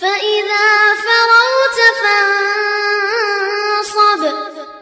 فإن